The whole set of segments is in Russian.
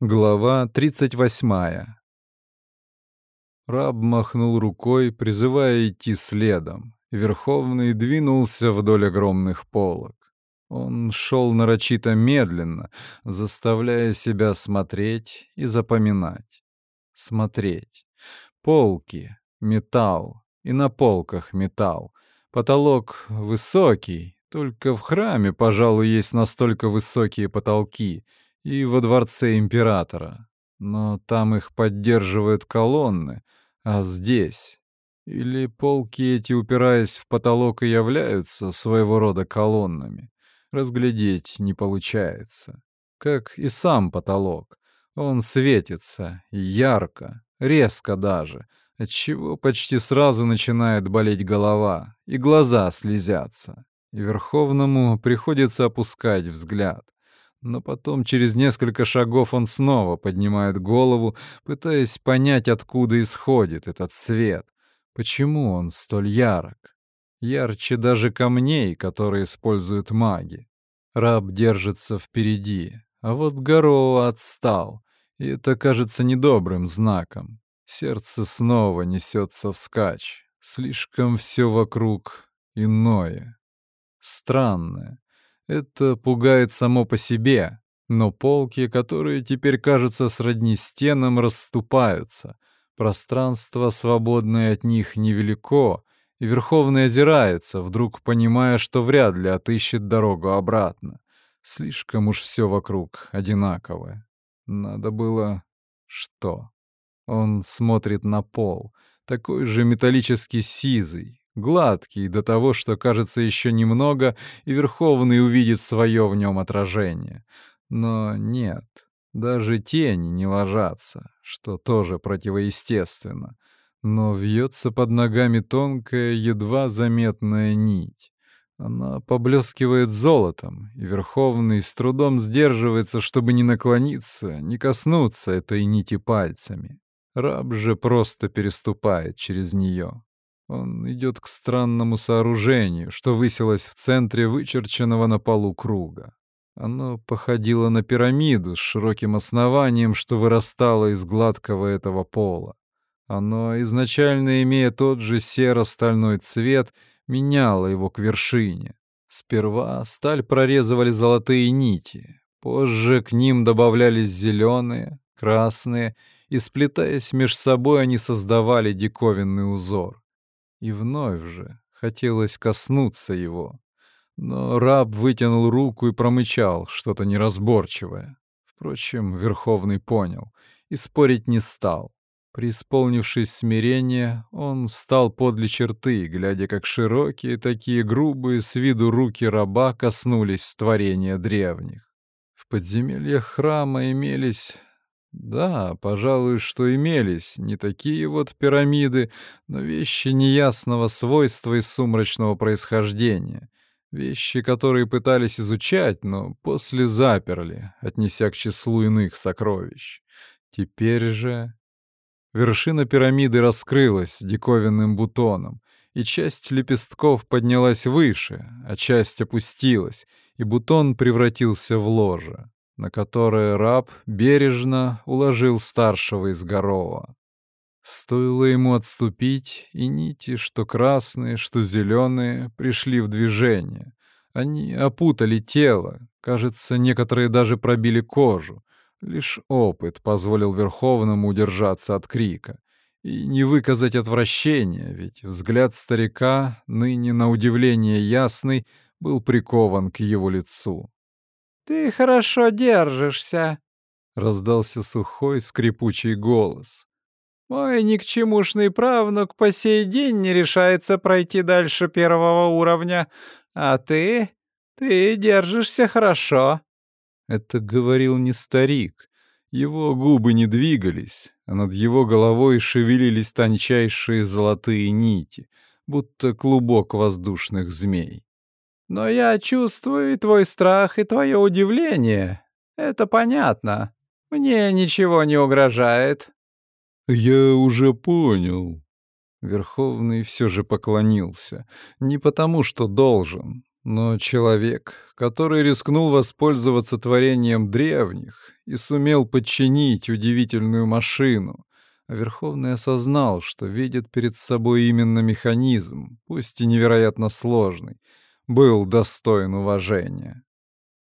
Глава 38. Раб махнул рукой, призывая идти следом. Верховный двинулся вдоль огромных полок. Он шел нарочито медленно, заставляя себя смотреть и запоминать. Смотреть. Полки, металл, и на полках металл. Потолок высокий, только в храме, пожалуй, есть настолько высокие потолки — и во дворце императора. Но там их поддерживают колонны, а здесь... Или полки эти, упираясь в потолок, и являются своего рода колоннами. Разглядеть не получается. Как и сам потолок. Он светится, ярко, резко даже, отчего почти сразу начинает болеть голова, и глаза слезятся. И Верховному приходится опускать взгляд. Но потом через несколько шагов он снова поднимает голову, пытаясь понять, откуда исходит этот свет. Почему он столь ярок? Ярче даже камней, которые используют маги. Раб держится впереди, а вот Гароа отстал, и это кажется недобрым знаком. Сердце снова несется вскачь. Слишком все вокруг иное, странное. Это пугает само по себе, но полки, которые теперь кажутся сродни стенам, расступаются. Пространство, свободное от них, невелико, и Верховный озирается, вдруг понимая, что вряд ли отыщет дорогу обратно. Слишком уж все вокруг одинаковое. Надо было... Что? Он смотрит на пол, такой же металлически сизый, гладкий до того, что кажется еще немного, и Верховный увидит свое в нем отражение. Но нет, даже тени не ложатся, что тоже противоестественно. Но вьется под ногами тонкая, едва заметная нить. Она поблескивает золотом, и Верховный с трудом сдерживается, чтобы не наклониться, не коснуться этой нити пальцами. Раб же просто переступает через нее. Он идет к странному сооружению, что высилось в центре вычерченного на полу круга. Оно походило на пирамиду с широким основанием, что вырастало из гладкого этого пола. Оно, изначально имея тот же серо-стальной цвет, меняло его к вершине. Сперва сталь прорезывали золотые нити, позже к ним добавлялись зеленые, красные, и, сплетаясь меж собой, они создавали диковинный узор. И вновь же хотелось коснуться его. Но раб вытянул руку и промычал что-то неразборчивое. Впрочем, Верховный понял и спорить не стал. Преисполнившись смирения, он встал подле черты, глядя, как широкие, такие грубые с виду руки раба коснулись творения древних. В подземельях храма имелись да, пожалуй, что имелись не такие вот пирамиды, но вещи неясного свойства и сумрачного происхождения. Вещи, которые пытались изучать, но после заперли, отнеся к числу иных сокровищ. Теперь же... Вершина пирамиды раскрылась диковинным бутоном, и часть лепестков поднялась выше, а часть опустилась, и бутон превратился в ложе на которое раб бережно уложил старшего из Горова. Стоило ему отступить, и нити, что красные, что зеленые, пришли в движение. Они опутали тело, кажется, некоторые даже пробили кожу. Лишь опыт позволил Верховному удержаться от крика и не выказать отвращения, ведь взгляд старика, ныне на удивление ясный, был прикован к его лицу. «Ты хорошо держишься», — раздался сухой скрипучий голос. «Мой никчемушный правнук по сей день не решается пройти дальше первого уровня, а ты... ты держишься хорошо». Это говорил не старик. Его губы не двигались, а над его головой шевелились тончайшие золотые нити, будто клубок воздушных змей. Но я чувствую и твой страх, и твое удивление. Это понятно. Мне ничего не угрожает». «Я уже понял». Верховный все же поклонился. Не потому, что должен. Но человек, который рискнул воспользоваться творением древних и сумел подчинить удивительную машину, а Верховный осознал, что видит перед собой именно механизм, пусть и невероятно сложный, был достоин уважения.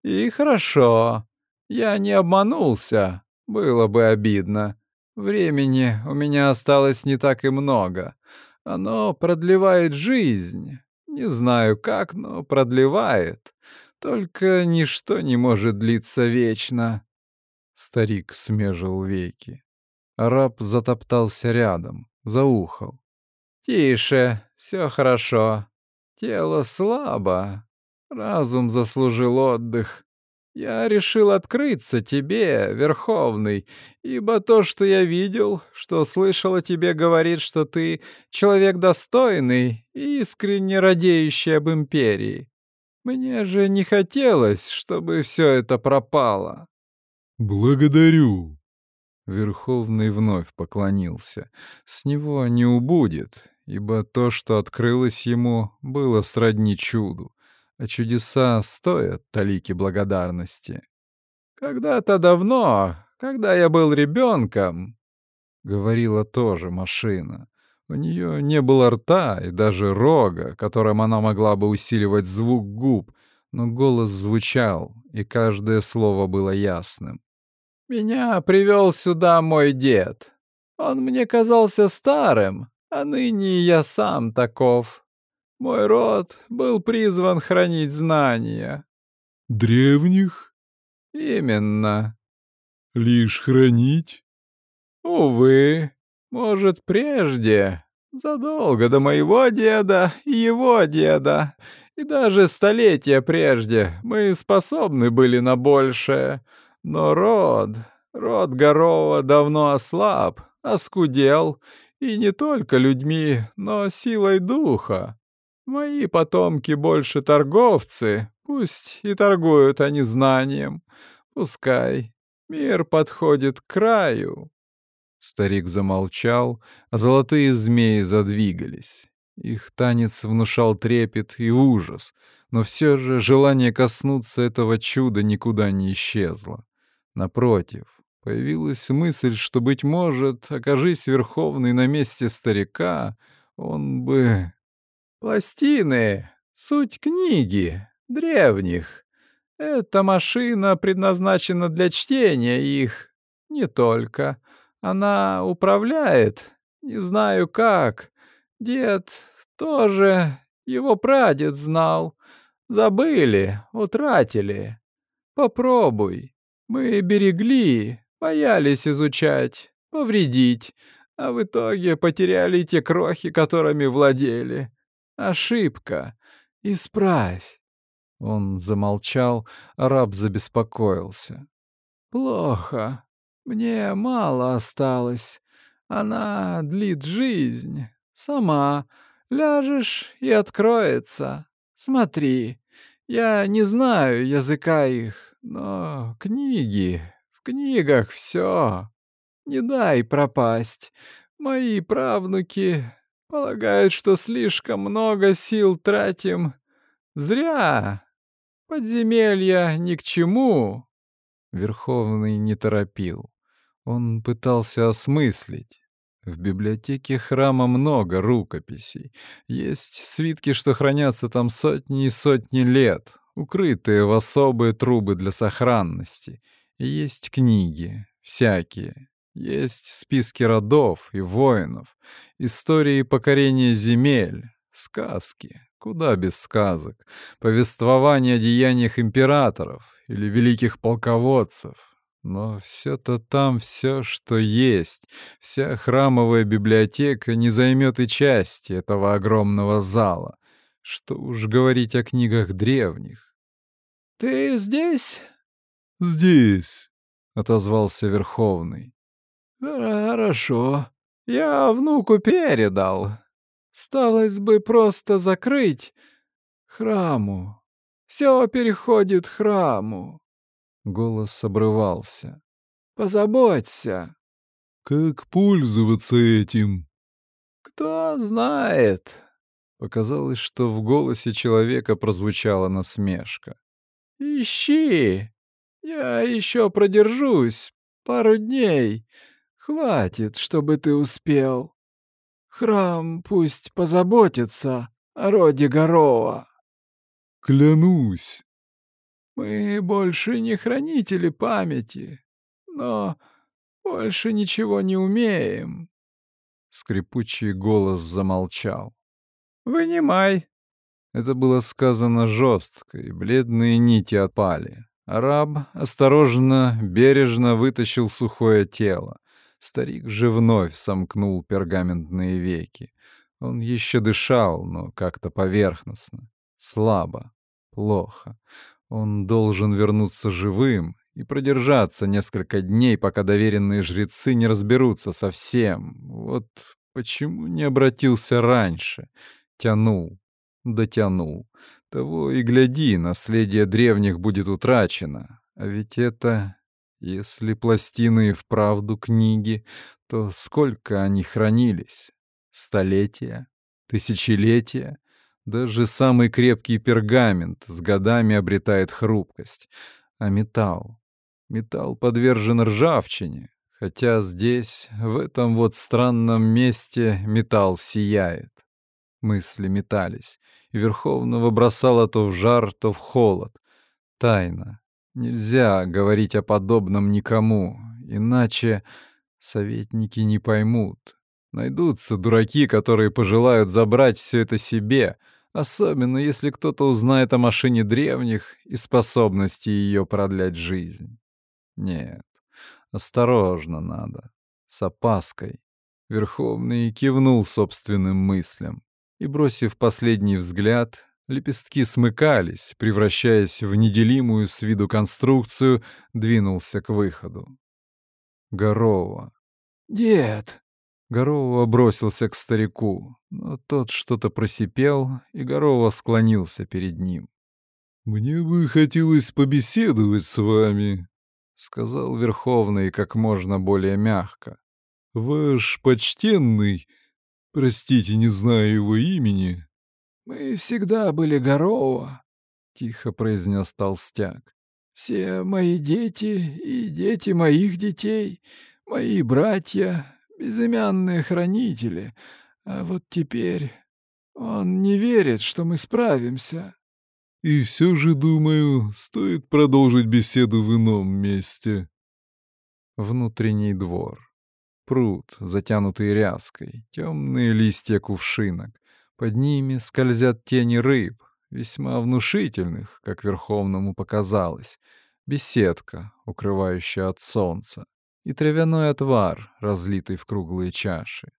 «И хорошо. Я не обманулся. Было бы обидно. Времени у меня осталось не так и много. Оно продлевает жизнь. Не знаю как, но продлевает. Только ничто не может длиться вечно». Старик смежил веки. Араб затоптался рядом, заухал. «Тише, все хорошо. Тело слабо. Разум заслужил отдых. Я решил открыться тебе, Верховный, ибо то, что я видел, что слышал о тебе, говорит, что ты человек достойный и искренне радеющий об империи. Мне же не хотелось, чтобы все это пропало. «Благодарю». Верховный вновь поклонился. С него не убудет, ибо то, что открылось ему, было сродни чуду а чудеса стоят талики благодарности. «Когда-то давно, когда я был ребенком, — говорила тоже машина. У нее не было рта и даже рога, которым она могла бы усиливать звук губ, но голос звучал, и каждое слово было ясным. «Меня привел сюда мой дед. Он мне казался старым, а ныне я сам таков. Мой род был призван хранить знания. Древних? Именно. Лишь хранить? Увы, может, прежде, задолго до моего деда и его деда, и даже столетия прежде мы способны были на большее. Но род, род Горова давно ослаб, оскудел, и не только людьми, но силой духа. Мои потомки больше торговцы, пусть и торгуют они знанием. Пускай. Мир подходит к краю. Старик замолчал, а золотые змеи задвигались. Их танец внушал трепет и ужас, но все же желание коснуться этого чуда никуда не исчезло. Напротив, появилась мысль, что, быть может, окажись Верховный на месте старика, он бы Пластины — суть книги, древних. Эта машина предназначена для чтения их. Не только. Она управляет. Не знаю как. Дед тоже. Его прадед знал. Забыли, утратили. Попробуй. Мы берегли, боялись изучать, повредить, а в итоге потеряли те крохи, которыми владели. Ошибка. Исправь. Он замолчал, а раб забеспокоился. Плохо. Мне мало осталось. Она длит жизнь. Сама. Ляжешь и откроется. Смотри. Я не знаю языка их, но книги... В книгах все. Не дай пропасть. Мои правнуки Полагают, что слишком много сил тратим. Зря. Подземелья ни к чему. Верховный не торопил. Он пытался осмыслить. В библиотеке храма много рукописей. Есть свитки, что хранятся там сотни и сотни лет, укрытые в особые трубы для сохранности. Есть книги, всякие, есть списки родов и воинов, истории покорения земель, сказки, куда без сказок, повествования о деяниях императоров или великих полководцев. Но все-то там все, что есть, вся храмовая библиотека не займет и части этого огромного зала. Что уж говорить о книгах древних. «Ты здесь?» «Здесь», — отозвался Верховный. «Хорошо. Я внуку передал. Сталось бы просто закрыть храму. Все переходит храму». Голос обрывался. «Позаботься». «Как пользоваться этим?» «Кто знает. Показалось, что в голосе человека прозвучала насмешка. «Ищи! Я еще продержусь пару дней. Хватит, чтобы ты успел. Храм пусть позаботится о роде Горова». «Клянусь!» «Мы больше не хранители памяти, но больше ничего не умеем». Скрипучий голос замолчал. «Вынимай!» Это было сказано жестко, и бледные нити отпали. Араб осторожно, бережно вытащил сухое тело. Старик же вновь сомкнул пергаментные веки. Он еще дышал, но как-то поверхностно, слабо, плохо. Он должен вернуться живым и продержаться несколько дней, пока доверенные жрецы не разберутся со всем. Вот почему не обратился раньше? Тянул, дотянул. Того и гляди, наследие древних будет утрачено. А ведь это... Если пластины и вправду книги, то сколько они хранились? Столетия? Тысячелетия? Даже самый крепкий пергамент с годами обретает хрупкость. А металл? Металл подвержен ржавчине, хотя здесь, в этом вот странном месте, металл сияет. Мысли метались, и Верховного бросало то в жар, то в холод. Тайна. Нельзя говорить о подобном никому, иначе советники не поймут. Найдутся дураки, которые пожелают забрать все это себе, особенно если кто-то узнает о машине древних и способности ее продлять жизнь. Нет, осторожно надо, с опаской. Верховный кивнул собственным мыслям и, бросив последний взгляд, лепестки смыкались, превращаясь в неделимую с виду конструкцию, двинулся к выходу. Горова. «Дед!» Горова бросился к старику, но тот что-то просипел, и Горова склонился перед ним. «Мне бы хотелось побеседовать с вами», — сказал Верховный как можно более мягко. «Ваш почтенный Простите, не знаю его имени. Мы всегда были Горова, тихо произнес толстяк. Все мои дети и дети моих детей, мои братья, безымянные хранители. А вот теперь он не верит, что мы справимся. И все же, думаю, стоит продолжить беседу в ином месте. Внутренний двор пруд, затянутый ряской, темные листья кувшинок. Под ними скользят тени рыб, весьма внушительных, как Верховному показалось, беседка, укрывающая от солнца, и травяной отвар, разлитый в круглые чаши.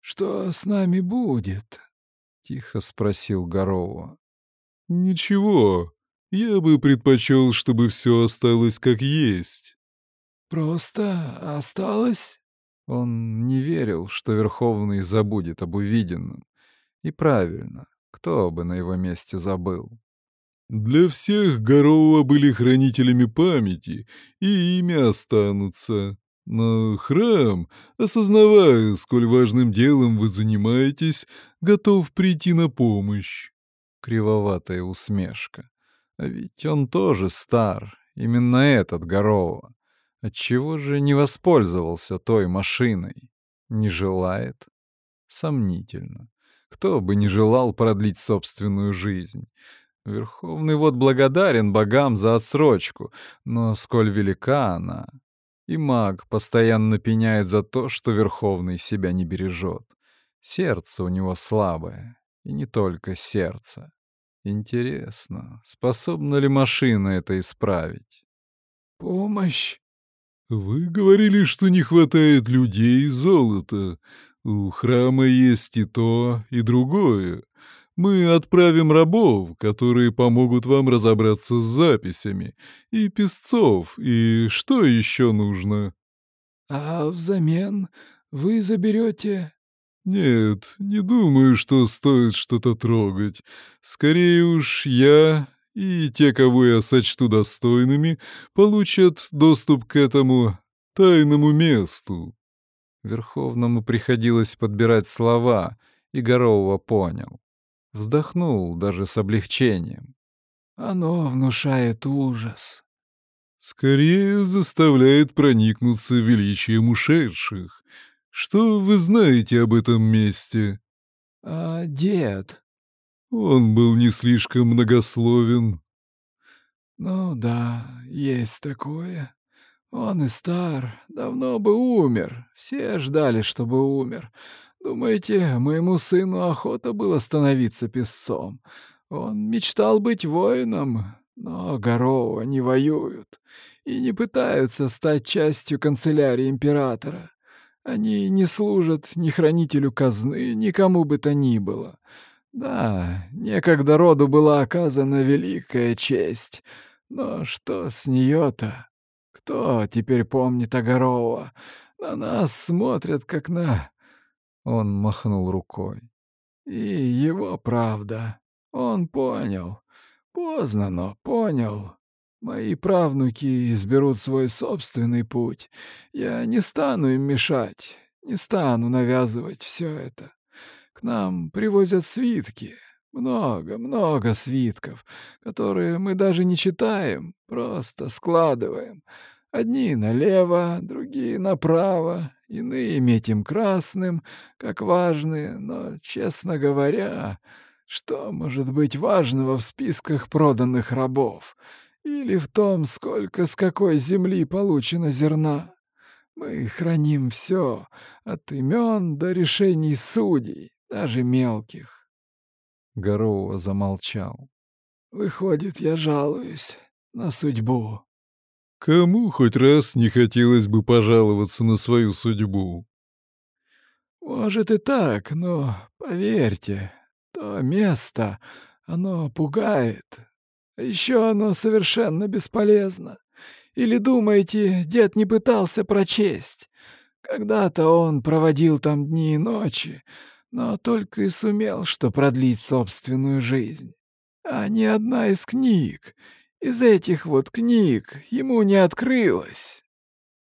«Что с нами будет?» — тихо спросил Горова. «Ничего. Я бы предпочел, чтобы все осталось как есть». «Просто осталось?» Он не верил, что Верховный забудет об увиденном. И правильно, кто бы на его месте забыл. «Для всех Горова были хранителями памяти, и ими останутся. Но храм, осознавая, сколь важным делом вы занимаетесь, готов прийти на помощь». Кривоватая усмешка. А ведь он тоже стар, именно этот Горова. Отчего же не воспользовался той машиной? Не желает? Сомнительно. Кто бы не желал продлить собственную жизнь? Верховный вот благодарен богам за отсрочку, но сколь велика она. И маг постоянно пеняет за то, что Верховный себя не бережет. Сердце у него слабое, и не только сердце. Интересно, способна ли машина это исправить? «Помощь!» «Вы говорили, что не хватает людей и золота. У храма есть и то, и другое. Мы отправим рабов, которые помогут вам разобраться с записями, и песцов, и что еще нужно?» «А взамен вы заберете...» «Нет, не думаю, что стоит что-то трогать. Скорее уж я и те, кого я сочту достойными, получат доступ к этому тайному месту. Верховному приходилось подбирать слова, и Горового понял. Вздохнул даже с облегчением. Оно внушает ужас. Скорее заставляет проникнуться величием ушедших. Что вы знаете об этом месте? А дед? Он был не слишком многословен. Ну да, есть такое. Он и стар, давно бы умер. Все ждали, чтобы умер. Думаете, моему сыну охота было становиться песцом? Он мечтал быть воином, но Гароу не воюют и не пытаются стать частью канцелярии императора. Они не служат ни хранителю казны, ни кому бы то ни было. Да, некогда роду была оказана великая честь, но что с нее-то? Кто теперь помнит Огарова? На нас смотрят, как на...» Он махнул рукой. «И его правда. Он понял. Поздно, но понял. Мои правнуки изберут свой собственный путь. Я не стану им мешать, не стану навязывать все это. Нам привозят свитки, много, много свитков, которые мы даже не читаем, просто складываем. Одни налево, другие направо, иные метим красным, как важные, но, честно говоря, что может быть важного в списках проданных рабов? Или в том, сколько с какой земли получено зерна? Мы храним все, от имен до решений судей, даже мелких. Горова замолчал. Выходит, я жалуюсь на судьбу. Кому хоть раз не хотелось бы пожаловаться на свою судьбу? Может и так, но поверьте, то место, оно пугает. А еще оно совершенно бесполезно. Или думаете, дед не пытался прочесть? Когда-то он проводил там дни и ночи, но только и сумел что продлить собственную жизнь. А ни одна из книг, из этих вот книг ему не открылась.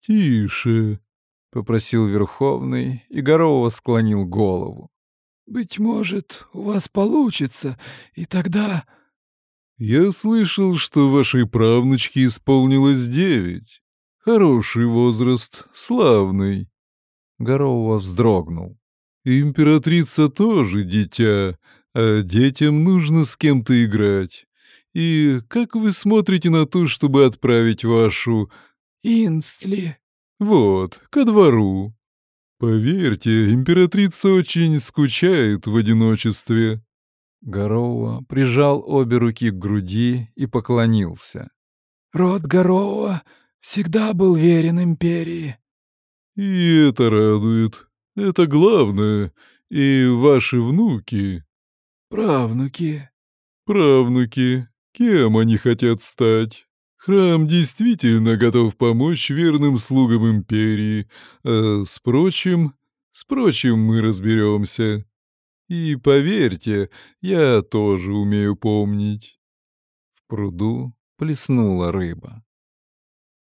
«Тише», — попросил Верховный, и Горова склонил голову. «Быть может, у вас получится, и тогда...» «Я слышал, что вашей правнучке исполнилось девять. Хороший возраст, славный». Горова вздрогнул. «Императрица тоже дитя, а детям нужно с кем-то играть. И как вы смотрите на то, чтобы отправить вашу... Инстли? Вот, ко двору. Поверьте, императрица очень скучает в одиночестве. Гароуа прижал обе руки к груди и поклонился. «Род Гароуа всегда был верен империи». «И это радует. Это главное. И ваши внуки...» «Правнуки». «Правнуки. Кем они хотят стать? Храм действительно готов помочь верным слугам империи, а с прочим... С прочим мы разберемся. И поверьте, я тоже умею помнить. В пруду плеснула рыба.